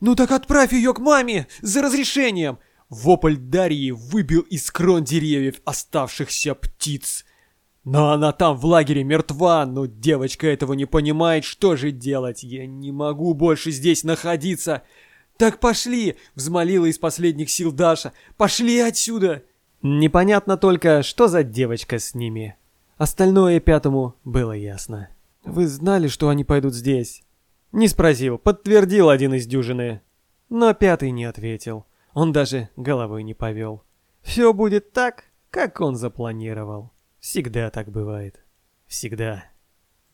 Ну так отправь ее к маме за разрешением!» Вопль Дарьи выбил из крон деревьев оставшихся птиц. Но она там в лагере мертва, но девочка этого не понимает, что же делать? Я не могу больше здесь находиться. Так пошли, взмолила из последних сил Даша. Пошли отсюда. Непонятно только, что за девочка с ними. Остальное пятому было ясно. Вы знали, что они пойдут здесь? Не спросил, подтвердил один из дюжины. Но пятый не ответил. Он даже головой не повел. Все будет так, как он запланировал. Всегда так бывает. Всегда.